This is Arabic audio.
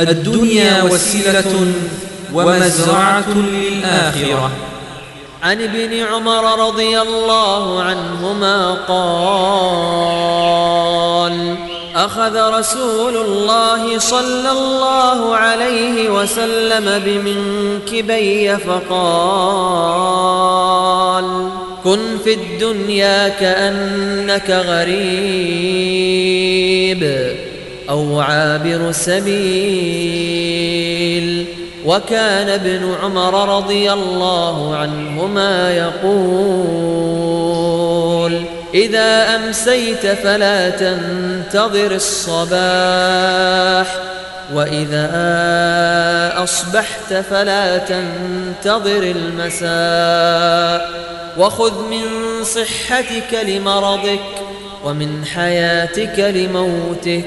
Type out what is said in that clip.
الدنيا وسيلة ومزرعة للآخرة. عن ابن عمر رضي الله عنهما قال أخذ رسول الله صلى الله عليه وسلم بمنكبي فقال كن في الدنيا كأنك غريب. أو عابر سبيل. وكان ابن عمر رضي الله عنهما يقول إذا أمسيت فلا تنتظر الصباح وإذا أصبحت فلا تنتظر المساء. وخذ من صحتك لمرضك ومن حياتك لموتك.